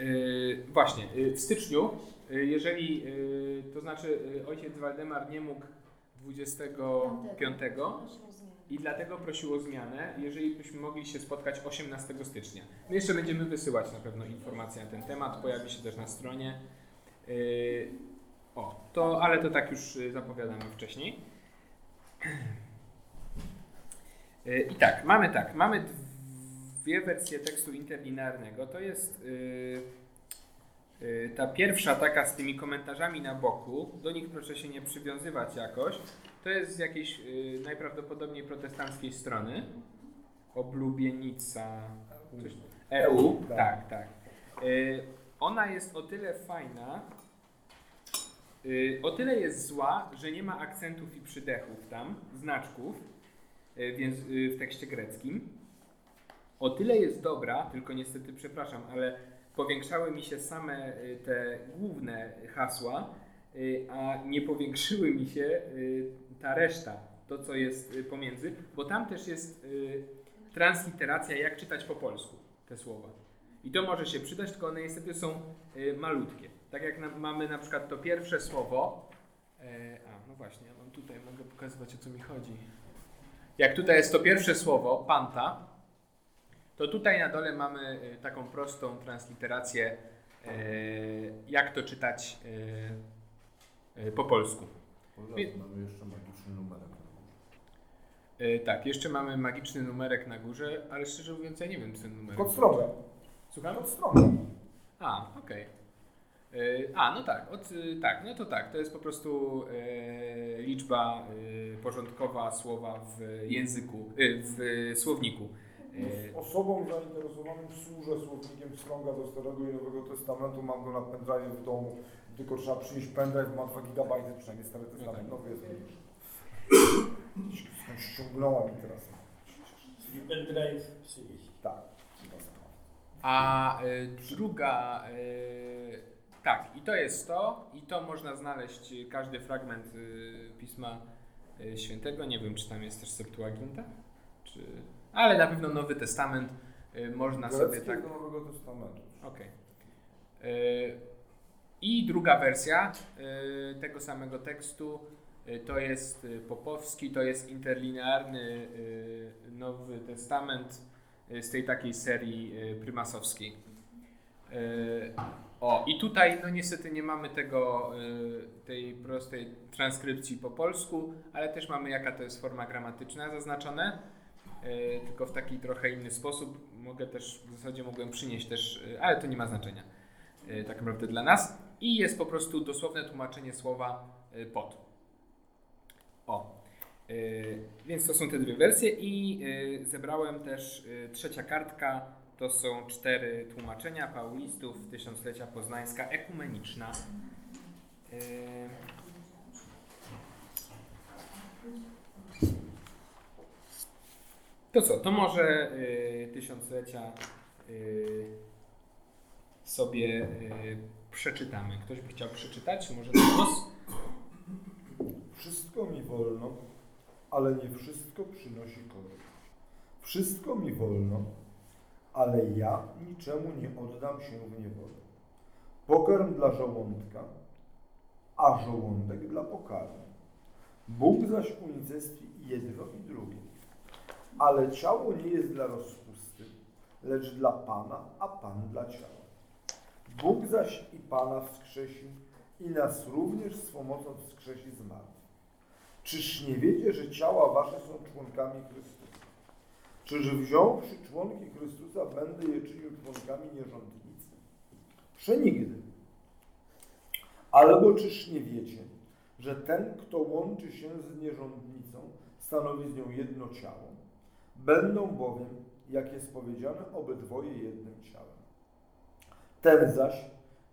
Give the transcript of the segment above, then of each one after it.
Yy, właśnie, yy, w styczniu, yy, jeżeli, to znaczy ojciec Waldemar nie mógł 25 i dlatego prosił o zmianę, jeżeli byśmy mogli się spotkać 18 stycznia. My jeszcze będziemy wysyłać na pewno informacje na ten temat, pojawi się też na stronie. O, to, ale to tak już zapowiadamy wcześniej. I tak, mamy tak, mamy dwie wersje tekstu interlinearnego. To jest yy, yy, ta pierwsza taka z tymi komentarzami na boku. Do nich proszę się nie przywiązywać jakoś. To jest z jakiejś yy, najprawdopodobniej protestanckiej strony. Oblubienica. Coś, EU, tak, tak. tak. Y, ona jest o tyle fajna, y, o tyle jest zła, że nie ma akcentów i przydechów tam, znaczków, y, więc w tekście greckim o tyle jest dobra, tylko niestety przepraszam, ale powiększały mi się same y, te główne hasła, y, a nie powiększyły mi się y, ta reszta, to co jest pomiędzy, bo tam też jest transliteracja, jak czytać po polsku te słowa. I to może się przydać, tylko one niestety są malutkie. Tak jak mamy na przykład to pierwsze słowo, e, a no właśnie, ja mam tutaj, mogę pokazywać o co mi chodzi. Jak tutaj jest to pierwsze słowo, panta, to tutaj na dole mamy y, taką prostą transliterację, y, jak to czytać y, po polsku. mamy jeszcze magiczny numerek na górze. Tak, jeszcze mamy magiczny numerek na górze, ale szczerze mówiąc ja nie wiem, co ten numerek. Pod stronę. Słucham? Pod stronę. A, okej. Okay. A, no tak, od, tak, no to tak, to jest po prostu e, liczba e, porządkowa słowa w języku, e, w słowniku. E, osobom zainteresowanym służę słownikiem Stronga do Starego i Nowego Testamentu. Mam go na pendrive w domu, tylko trzeba przynieść pendrive, ma 2 GB przynajmniej Stary Testament, nowy jest mniejszy. Ściągnęła mi teraz. Czyli pendrive przynieść. Tak. A y, druga, y, tak, i to jest to, i to można znaleźć każdy fragment y, Pisma Świętego. Nie wiem, czy tam jest też Septuaginta, czy ale na pewno Nowy Testament y, można Greckiego sobie tak. Nowego Testamentu. Okej. Okay. I druga wersja y, tego samego tekstu y, to jest Popowski, to jest interlinearny Nowy Testament z tej takiej serii prymasowskiej. O, i tutaj no niestety nie mamy tego, tej prostej transkrypcji po polsku, ale też mamy jaka to jest forma gramatyczna zaznaczone. E, tylko w taki trochę inny sposób. Mogę też, w zasadzie mogłem przynieść też, e, ale to nie ma znaczenia e, tak naprawdę dla nas. I jest po prostu dosłowne tłumaczenie słowa pod. O. Więc to są te dwie wersje i zebrałem też trzecia kartka. To są cztery tłumaczenia Paulistów, tysiąclecia poznańska, ekumeniczna. To co, to może y, tysiąclecia y, sobie y, przeczytamy. Ktoś by chciał przeczytać? Może na głos? Wszystko mi wolno, ale nie wszystko przynosi korzyść. Wszystko mi wolno, ale ja niczemu nie oddam się w niewolę. Pokarm dla żołądka, a żołądek dla pokarmu. Bóg zaś unicestwi jedno i drugie ale ciało nie jest dla rozpusty, lecz dla Pana, a Pan dla ciała. Bóg zaś i Pana wskrzesił i nas również swą mocą wskrzesi z. Czyż nie wiecie, że ciała wasze są członkami Chrystusa? Czyż wziąwszy członki Chrystusa, będę je czynił członkami nierządnicy? Przenigdy. Albo czyż nie wiecie, że ten, kto łączy się z nierządnicą, stanowi z nią jedno ciało? Będą bowiem, jak jest powiedziane, obydwoje jednym ciałem. Ten zaś,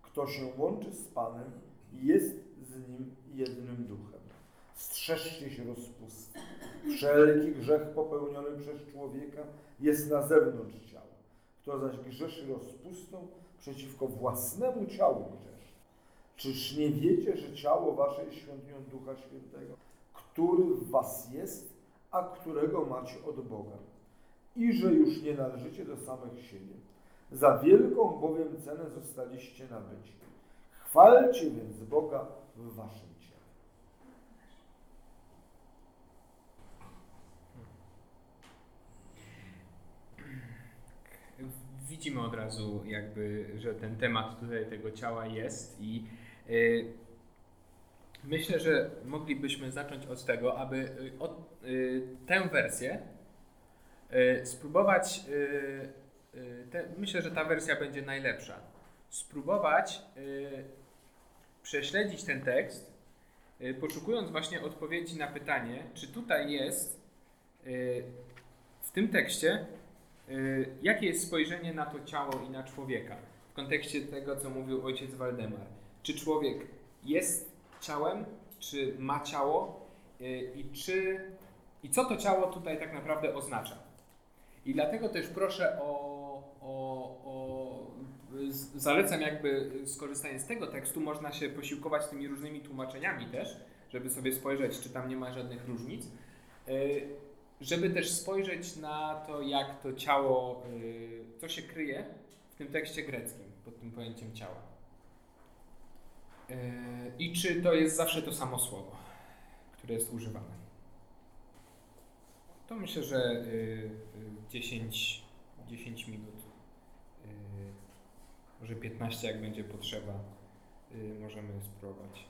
kto się łączy z Panem, jest z nim jednym duchem. Strzeżcie się rozpusty. Wszelki grzech popełniony przez człowieka jest na zewnątrz ciała. Kto zaś grzeszy rozpustą, przeciwko własnemu ciału grzeszy. Czyż nie wiecie, że ciało wasze jest świątynią Ducha Świętego, który w was jest a którego macie od Boga. I że już nie należycie do samych siebie, Za wielką bowiem cenę zostaliście nabyci. Chwalcie więc Boga w waszym ciele. Widzimy od razu jakby, że ten temat tutaj tego ciała jest i y, myślę, że moglibyśmy zacząć od tego, aby y, od, y, tę wersję y, spróbować, y, y, te, myślę, że ta wersja będzie najlepsza, spróbować y, prześledzić ten tekst, poszukując właśnie odpowiedzi na pytanie, czy tutaj jest w tym tekście Jakie jest spojrzenie na to ciało i na człowieka w kontekście tego, co mówił ojciec Waldemar? Czy człowiek jest ciałem, czy ma ciało y, i czy i co to ciało tutaj tak naprawdę oznacza? I dlatego też proszę o, o, o zalecam jakby skorzystanie z tego tekstu. Można się posiłkować tymi różnymi tłumaczeniami też, żeby sobie spojrzeć, czy tam nie ma żadnych różnic. Y, żeby też spojrzeć na to, jak to ciało, y, co się kryje w tym tekście greckim pod tym pojęciem ciała. Y, I czy to jest zawsze to samo słowo, które jest używane. To myślę, że y, y, 10, 10 minut, y, może 15 jak będzie potrzeba, możemy spróbować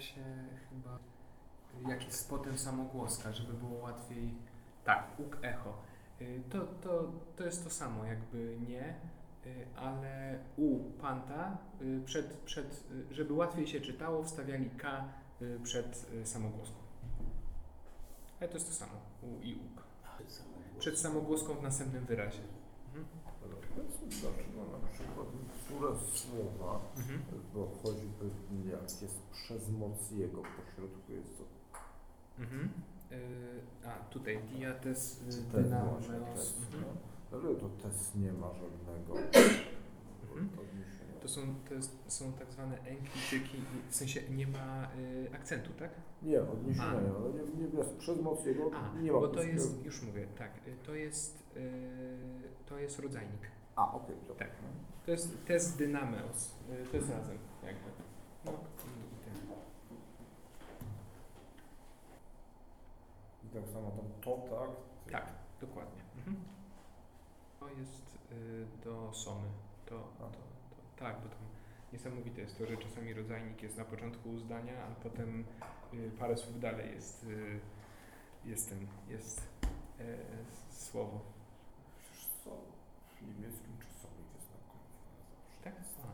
się chyba jak jest potem samogłoska, żeby było łatwiej. Tak, uk echo. Yy, to, to, to jest to samo, jakby nie, yy, ale u panta yy, przed, przed, żeby łatwiej się czytało, wstawiali k przed samogłoską. Ale to jest to samo, u i uk. Przed samogłoską w następnym wyrazie. Mhm. Ale powiedzmy, zaczyna na przykład niektóre słowa, Mhm. bo chodzi pewnie jak jest przez moc jego, po środku jest to Mhm. Yy, a, tutaj diates właśnie test. Mhm. no. Ale to test nie ma żadnego Mhm. odniesienia. To są, to jest, są tak zwane enklityki, w sensie nie ma y, akcentu, tak? Nie, odniesienia nie ale nie, nie jest przez moc jego, A, nie ma bo to jest, już mówię, tak, to jest, y, to jest rodzajnik. A, okej, dobra. Tak. To jest test dynameos, y, to jest razem jakby. No, i, tak samo tam to, tak? Tak, dokładnie. Mhm. To jest y, do somy. To, to, to, tak, bo tam niesamowite jest to, że czasami rodzajnik jest na początku zdania, a potem y, parę słów dalej jest, y, jest ten, jest e, słowo. Przecież co? Niemieckim jest na końcu. Tak? A,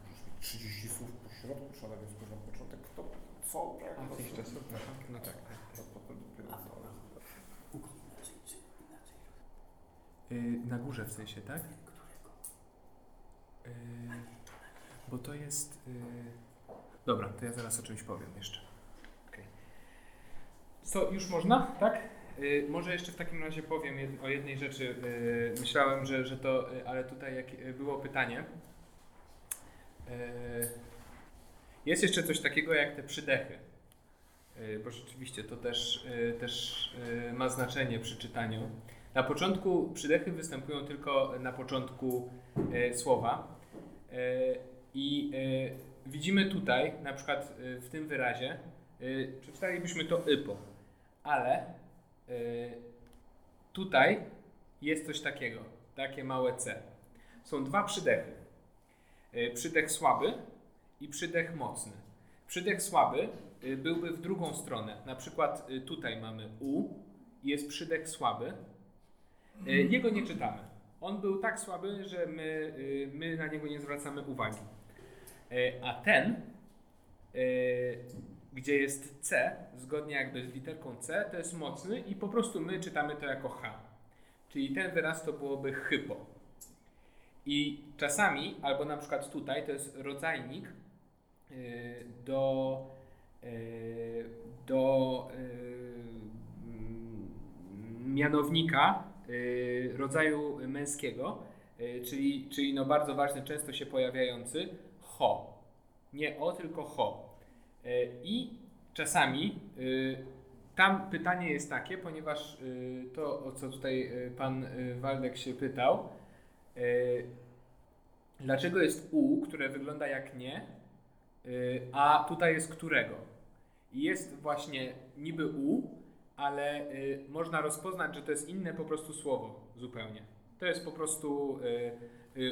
Możesz mieć 30 słów po środku, trzeba skończyć na początek, kto, co, tak? a to w sensie co. czasów? No, no tak, tak. To potem dopiero A, co. Uk inaczej, czy inaczej? Y, na górze w sensie, tak? Nie, którego? Y, bo to jest. Y... Dobra, to ja zaraz o czymś powiem jeszcze. Okay. Co, już można? Tak? Y, może jeszcze w takim razie powiem o jednej rzeczy. Y, myślałem, że, że to, y, ale tutaj było pytanie. Jest jeszcze coś takiego jak te przydechy. Bo rzeczywiście to też, też ma znaczenie przy czytaniu. Na początku przydechy występują tylko na początku słowa. I widzimy tutaj, na przykład w tym wyrazie, przeczytalibyśmy to ypo, ale tutaj jest coś takiego, takie małe c. Są dwa przydechy. E, Przydech słaby i przydech mocny. Przydech słaby e, byłby w drugą stronę. Na przykład tutaj mamy u, jest przydech słaby. Jego nie czytamy. On był tak słaby, że my, y, my na niego nie zwracamy uwagi. A ten, gdzie jest C, zgodnie jakby z literką C, to jest mocny i po prostu my czytamy to jako H. Czyli ten wyraz to byłoby hypo. I czasami, albo na przykład tutaj, to jest rodzajnik y, do, y, do y, mm, mianownika rodzaju męskiego, czyli, czyli no bardzo ważny, często się pojawiający ho. Nie o, tylko ho. Y, I czasami y, tam pytanie jest takie, ponieważ y, to, o co tutaj pan Waldek się pytał, dlaczego jest u, które wygląda jak nie, a tutaj jest którego? I jest właśnie niby u, ale można rozpoznać, że to jest inne po prostu słowo zupełnie. To jest po prostu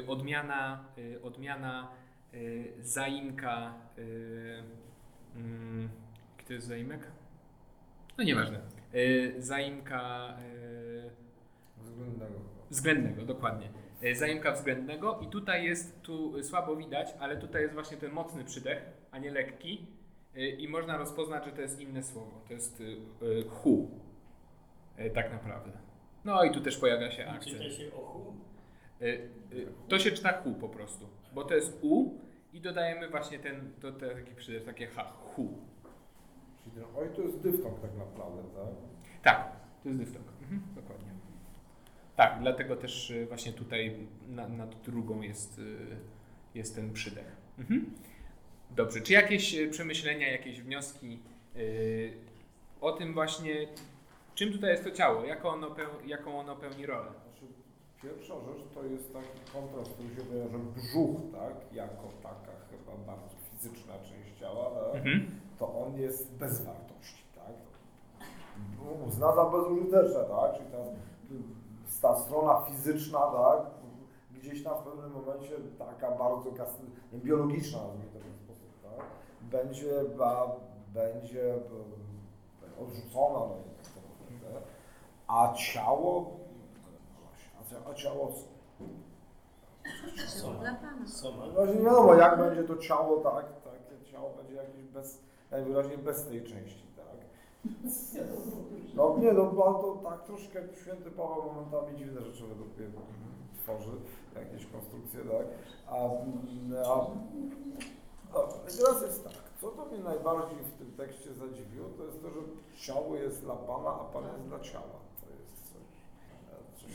odmiana, odmiana zaimka. Y, mm, jaki to jest zaimek? No nieważne. Y, zaimka y, Względnego względnego, dokładnie. Y, zaimka względnego i tutaj jest, tu słabo widać, ale tutaj jest właśnie ten mocny przydech, a nie lekki. Y, I można rozpoznać, że to jest inne słowo. To jest y, y, hu. Tak naprawdę. No i tu też pojawia się akcent. Czyta się ochu? Y, y, To się czyta hu po prostu, bo to jest u i dodajemy właśnie ten, to, to taki przydech, takie ha, hu. Czyli ten oj to jest dyftong tak naprawdę, tak? Tak, to jest dyftong. Mhm, dokładnie. Tak, dlatego też y, właśnie tutaj na, nad drugą jest, y, jest ten przydech. Mhm. Dobrze, czy jakieś e, przemyślenia, jakieś wnioski e, o tym właśnie, czym tutaj jest to ciało, jaką ono, peł- jaką ono pełni rolę? Pierwsza rzecz to jest taki kontrast, który się pojawia, że brzuch, tak, jako taka chyba bardzo fizyczna część ciała, tak, Mhm. to on jest bez wartości, tak? No, Uzna za bezużyteczne, tak? Czyli ta, ta strona fizyczna, tak? Gdzieś tam w pewnym momencie taka bardzo biologiczna, w ten sposób, tak? Będzie, ba, będzie odrzucona, no tak naprawdę. A ciało, no a cia- a ciało co? Ciało dla Pana. Soma. No nie wiadomo, jak będzie to ciało, tak, takie ciało będzie jakieś bez, najwyraźniej bez tej części, tak. No nie, no bo to tak troszkę święty Paweł momentami dziwne rzeczy według mnie tworzy, jakieś konstrukcje, tak. A, a, i teraz jest tak, co to mnie najbardziej w tym tekście zadziwiło, to jest to, że ciało jest dla Pana, a Pan jest dla ciała.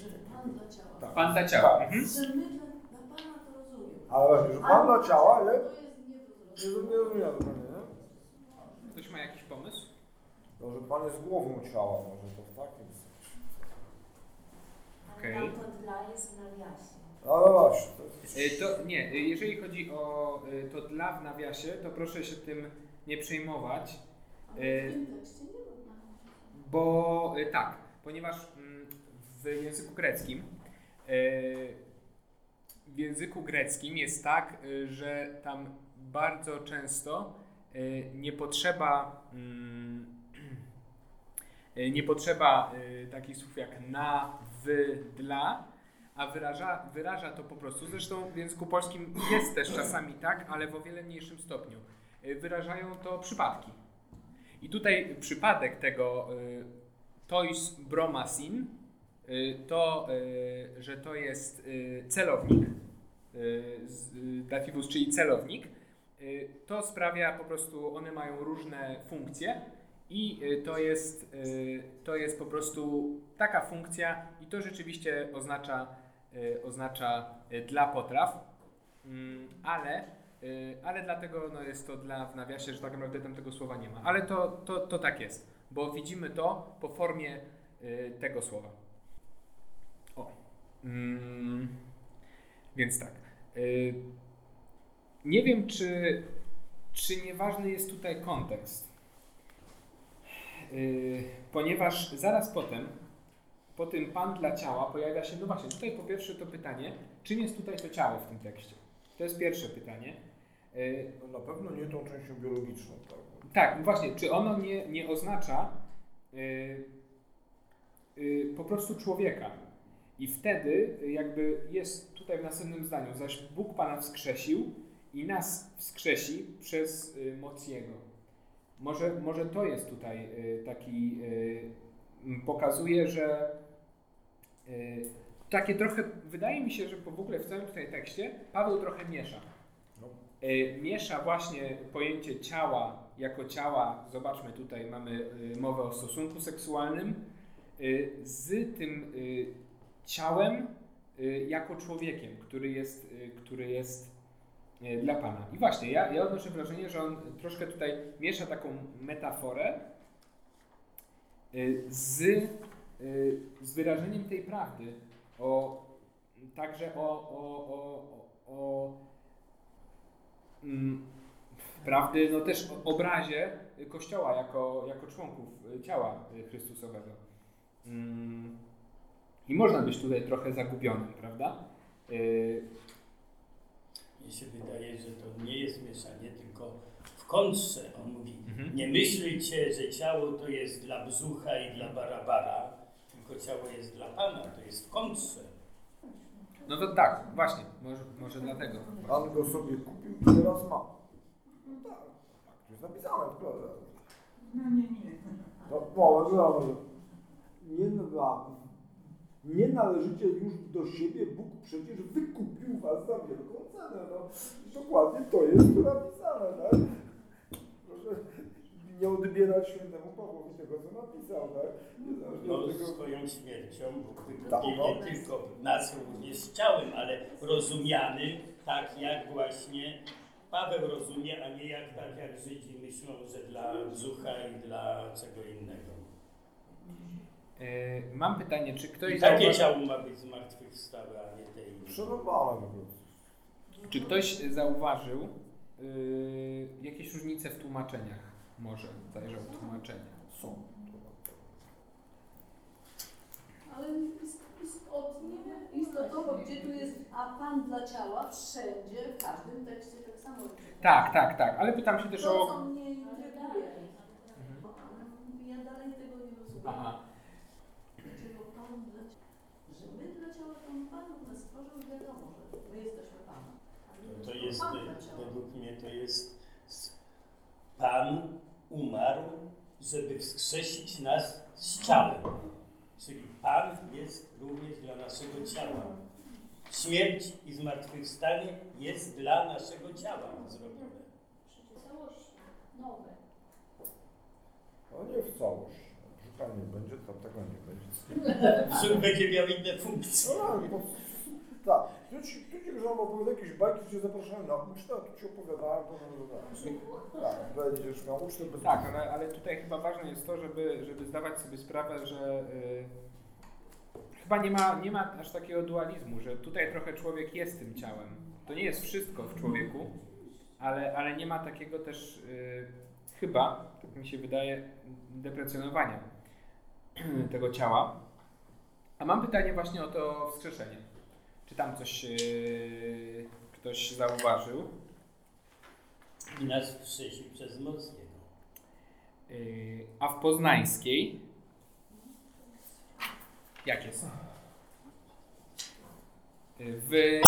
To jest coś, coś Że takiego. Pan dla ciała. Tak. Pan da ciało. Tak. Mhm. Że my dla, dla Pana to rozumiem. Ale właśnie, że Pan dla ciała, nie? To jest nie do Nie, zrozumienia. nie rozumiem zupełnie, nie? Ktoś ma jakiś pomysł? No, że Pan jest głową ciała, może to w takim sensie. Okej. Ale tam to dla jest w nawiasie. Ale właśnie, to jest... E, To nie, e, jeżeli chodzi o e, to dla w nawiasie, to proszę się tym nie przejmować, Ale w tym tekście nie ma dla bo tak, ponieważ mm, w języku greckim e, w języku greckim jest tak, e, że tam bardzo często e, nie potrzeba mm, nie potrzeba takich słów jak na, w, dla, a wyraża, wyraża to po prostu, zresztą w języku polskim jest też czasami tak, ale w o wiele mniejszym stopniu. Wyrażają to przypadki. I tutaj przypadek tego tois bromasin to, y, że to jest y, celownik, y, y, dativus, czyli celownik, y, to sprawia po prostu, one mają różne funkcje i y, to jest, y, to jest po prostu taka funkcja i to rzeczywiście oznacza, y, oznacza y, dla potraw, Mm, ale Y, ale dlatego no, jest to dla w nawiasie, że tak naprawdę tam tego słowa nie ma. Ale to, to, to tak jest, bo widzimy to po formie y, tego słowa. Mm, więc tak. Y, nie wiem, czy, czy nieważny jest tutaj kontekst. Y, ponieważ zaraz potem, po tym pan dla ciała pojawia się, no właśnie, tutaj po pierwsze to pytanie, czym jest tutaj to ciało w tym tekście? To jest pierwsze pytanie. Y, No, na pewno nie tą częścią biologiczną, tak? tak, właśnie, czy ono nie, nie oznacza y, y, po prostu człowieka? I wtedy y, jakby jest tutaj w następnym zdaniu, zaś Bóg Pana wskrzesił i nas wskrzesi przez y, moc Jego. Może, może to jest tutaj y, taki, pokazuje, że takie trochę, wydaje mi się, że w ogóle w całym tutaj tekście Paweł trochę miesza. No. Miesza właśnie pojęcie ciała jako ciała, zobaczmy tutaj mamy mowę o stosunku seksualnym, z tym ciałem y, jako człowiekiem, który jest, y, który jest y, dla Pana. I właśnie, ja, ja odnoszę wrażenie, że on troszkę tutaj miesza taką metaforę z, z wyrażeniem tej prawdy, o, także o, o, o, o, mm, prawdy, no też o obrazie Kościoła jako, jako członków ciała Chrystusowego. Mm, I można być tutaj trochę zagubionym, prawda? Y, Mnie się wydaje, że to nie jest mieszanie, tylko w kontrze. On mówi, Mhm. nie myślcie, że ciało to jest dla brzucha i dla barabara, tylko ciało jest dla Pana, to jest w kontrze. No to tak, właśnie, może, może dlatego. Pan go sobie kupił i teraz ma. No tak, tak, jest napisane w Klorze. No nie, nie. No, moment, moment. Nie, na, nie należycie już do siebie, Bóg przecież wykupił was za wielką cenę. No, dokładnie to jest tu napisane, tak? Proszę nie odbierać świętemu Pawłowi tego, co napisał, tak? No, tego, swoją śmiercią Bóg Tak, wykupił no. nie tylko nas również z ciałem, ale rozumiany tak jak właśnie Paweł rozumie, a nie jak tak jak Żydzi myślą, że dla brzucha i dla czego innego. E, mam pytanie, czy ktoś, I takie zauwa- ciało ma być zmartwychwstałe, a nie tej. Prostu. czy ktoś zauważył y, jakieś różnice w tłumaczeniach? Może zajrzał w tłumaczenia. Są. Ale ist- istotnie, istotowo, gdzie tu jest a Pan dla ciała, wszędzie, w każdym tekście tak samo. Tak, tak, tak, ale pytam się też To, co o... mnie intryguje. Ja dalej tego nie rozumiem. Aha. Dlaczego Pan dla ciała? Że my dla ciała, to on Pan nas stworzył, wiadomo, że my jesteśmy Pana. Ale To jest, według mnie to jest Pan umarł, żeby wskrzesić nas z ciałem. Czyli Pan jest również dla naszego ciała. Śmierć i zmartwychwstanie jest dla naszego ciała zrobione. Całości, nowe. No nie w całości. Brzucha nie będzie, to tego nie będzie. Brzuch będzie miał inne funkcje. No tak. Tu ci, tu ci grzał opowiada jakieś bajki, cię zapraszałem na ucztę, a tu ci opowiadałem, no, tak. Będziesz miał ucztę bez Tak, ale, ale tutaj chyba ważne jest to, żeby, żeby zdawać sobie sprawę, że y, chyba nie ma, nie ma aż takiego dualizmu, że tutaj trochę człowiek jest tym ciałem. To nie jest wszystko w człowieku, ale, ale nie ma takiego też y, chyba, tak mi się wydaje, deprecjonowania tego ciała. A mam pytanie właśnie o to wskrzeszenie. Czy tam coś y, ktoś zauważył? I nas wskrzesił przez moc Jego. Yy, a w poznańskiej jak jest? Yy, W